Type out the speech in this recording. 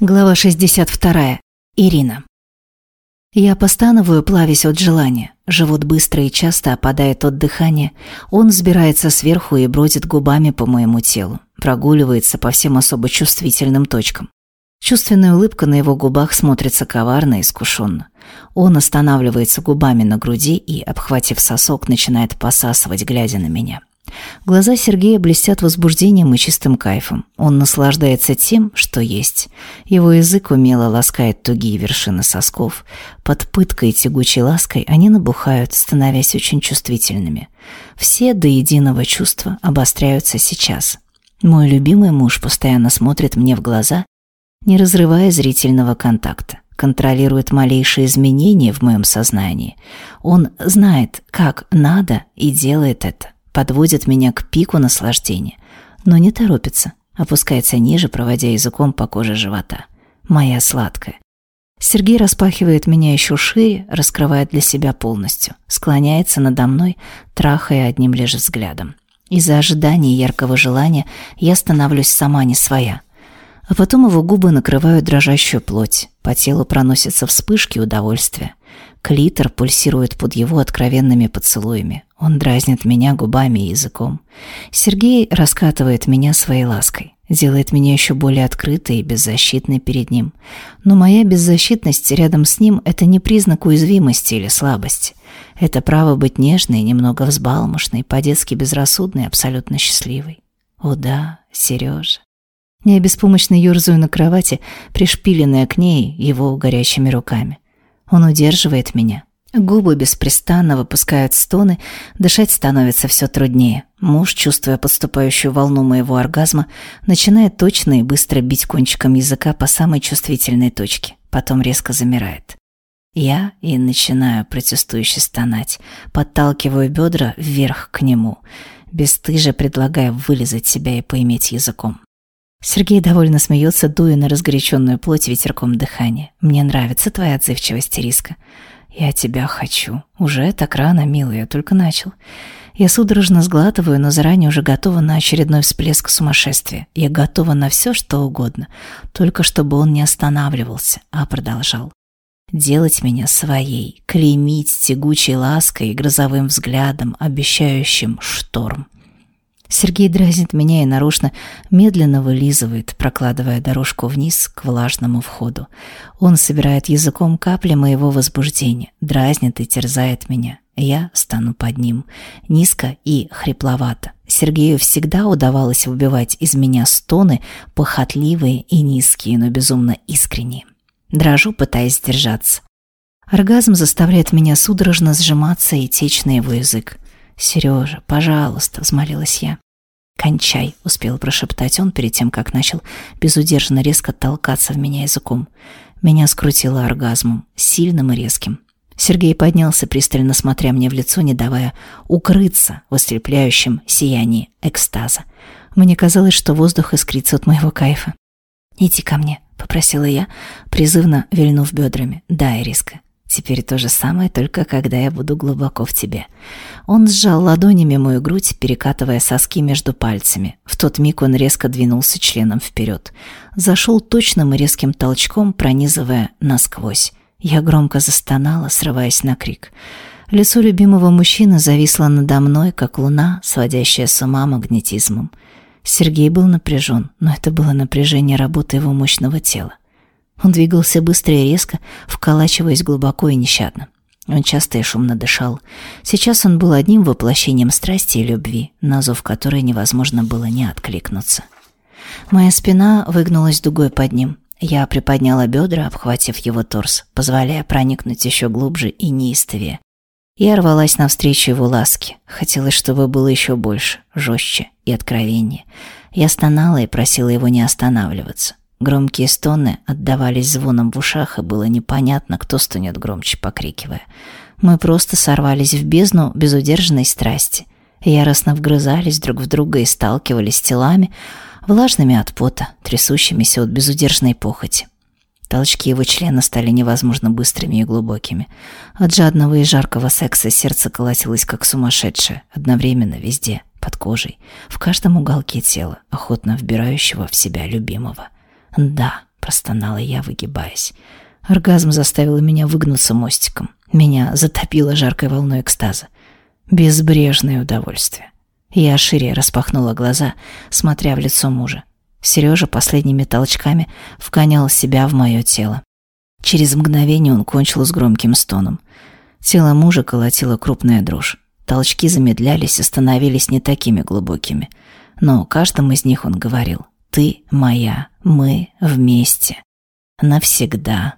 Глава 62. Ирина. Я постановую, плавясь от желания. Живот быстро и часто опадает от дыхания. Он взбирается сверху и бродит губами по моему телу. Прогуливается по всем особо чувствительным точкам. Чувственная улыбка на его губах смотрится коварно и искушенно. Он останавливается губами на груди и, обхватив сосок, начинает посасывать, глядя на меня. Глаза Сергея блестят возбуждением и чистым кайфом. Он наслаждается тем, что есть. Его язык умело ласкает тугие вершины сосков. Под пыткой и тягучей лаской они набухают, становясь очень чувствительными. Все до единого чувства обостряются сейчас. Мой любимый муж постоянно смотрит мне в глаза, не разрывая зрительного контакта контролирует малейшие изменения в моем сознании. Он знает, как надо и делает это подводит меня к пику наслаждения, но не торопится, опускается ниже, проводя языком по коже живота. Моя сладкая. Сергей распахивает меня еще шире, раскрывает для себя полностью, склоняется надо мной, трахая одним лишь взглядом. Из-за ожидания яркого желания я становлюсь сама не своя. А потом его губы накрывают дрожащую плоть, по телу проносятся вспышки удовольствия. Клитор пульсирует под его откровенными поцелуями. Он дразнит меня губами и языком. Сергей раскатывает меня своей лаской, делает меня еще более открытой и беззащитной перед ним. Но моя беззащитность рядом с ним – это не признак уязвимости или слабости. Это право быть нежной, немного взбалмошной, по-детски безрассудной, абсолютно счастливой. О да, Сережа. Я беспомощно ерзаю на кровати, пришпиленная к ней его горячими руками. Он удерживает меня. Губы беспрестанно выпускают стоны, дышать становится все труднее. Муж, чувствуя подступающую волну моего оргазма, начинает точно и быстро бить кончиком языка по самой чувствительной точке, потом резко замирает. Я и начинаю протестующе стонать, подталкиваю бедра вверх к нему, бесстыже предлагая вылезать себя и поиметь языком. Сергей довольно смеется, дуя на разгоряченную плоть ветерком дыхания. «Мне нравится твоя отзывчивость, Риска. Я тебя хочу. Уже так рано, милый, я только начал». Я судорожно сглатываю, но заранее уже готова на очередной всплеск сумасшествия. Я готова на все, что угодно, только чтобы он не останавливался, а продолжал. Делать меня своей, клеймить тягучей лаской и грозовым взглядом, обещающим шторм. Сергей дразнит меня и нарочно медленно вылизывает, прокладывая дорожку вниз к влажному входу. Он собирает языком капли моего возбуждения, дразнит и терзает меня. Я стану под ним, низко и хрипловато. Сергею всегда удавалось выбивать из меня стоны, похотливые и низкие, но безумно искренние. Дрожу, пытаясь сдержаться. Оргазм заставляет меня судорожно сжиматься и течь на его язык. «Сережа, пожалуйста», — взмолилась я. «Кончай», — успел прошептать он перед тем, как начал безудержно резко толкаться в меня языком. Меня скрутило оргазмом, сильным и резким. Сергей поднялся, пристально смотря мне в лицо, не давая укрыться в ослепляющем сиянии экстаза. Мне казалось, что воздух искрится от моего кайфа. «Иди ко мне», — попросила я, призывно вильнув бедрами. «Да, Ириска, Теперь то же самое, только когда я буду глубоко в тебе. Он сжал ладонями мою грудь, перекатывая соски между пальцами. В тот миг он резко двинулся членом вперед. Зашел точным и резким толчком, пронизывая насквозь. Я громко застонала, срываясь на крик. Лицо любимого мужчины зависло надо мной, как луна, сводящая с ума магнетизмом. Сергей был напряжен, но это было напряжение работы его мощного тела. Он двигался быстро и резко, вколачиваясь глубоко и нещадно. Он часто и шумно дышал. Сейчас он был одним воплощением страсти и любви, на зов которой невозможно было не откликнуться. Моя спина выгнулась дугой под ним. Я приподняла бедра, обхватив его торс, позволяя проникнуть еще глубже и неистовее. Я рвалась навстречу его ласке. Хотелось, чтобы было еще больше, жестче и откровеннее. Я стонала и просила его не останавливаться. Громкие стоны отдавались звоном в ушах, и было непонятно, кто стонет громче, покрикивая. Мы просто сорвались в бездну безудержной страсти. Яростно вгрызались друг в друга и сталкивались телами, влажными от пота, трясущимися от безудержной похоти. Толчки его члена стали невозможно быстрыми и глубокими. От жадного и жаркого секса сердце колотилось как сумасшедшее, одновременно везде, под кожей, в каждом уголке тела, охотно вбирающего в себя любимого. «Да», — простонала я, выгибаясь. Оргазм заставил меня выгнуться мостиком. Меня затопило жаркой волной экстаза. Безбрежное удовольствие. Я шире распахнула глаза, смотря в лицо мужа. Сережа последними толчками вгонял себя в мое тело. Через мгновение он кончил с громким стоном. Тело мужа колотило крупная дрожь. Толчки замедлялись и становились не такими глубокими. Но каждым из них он говорил «Ты моя, мы вместе, навсегда».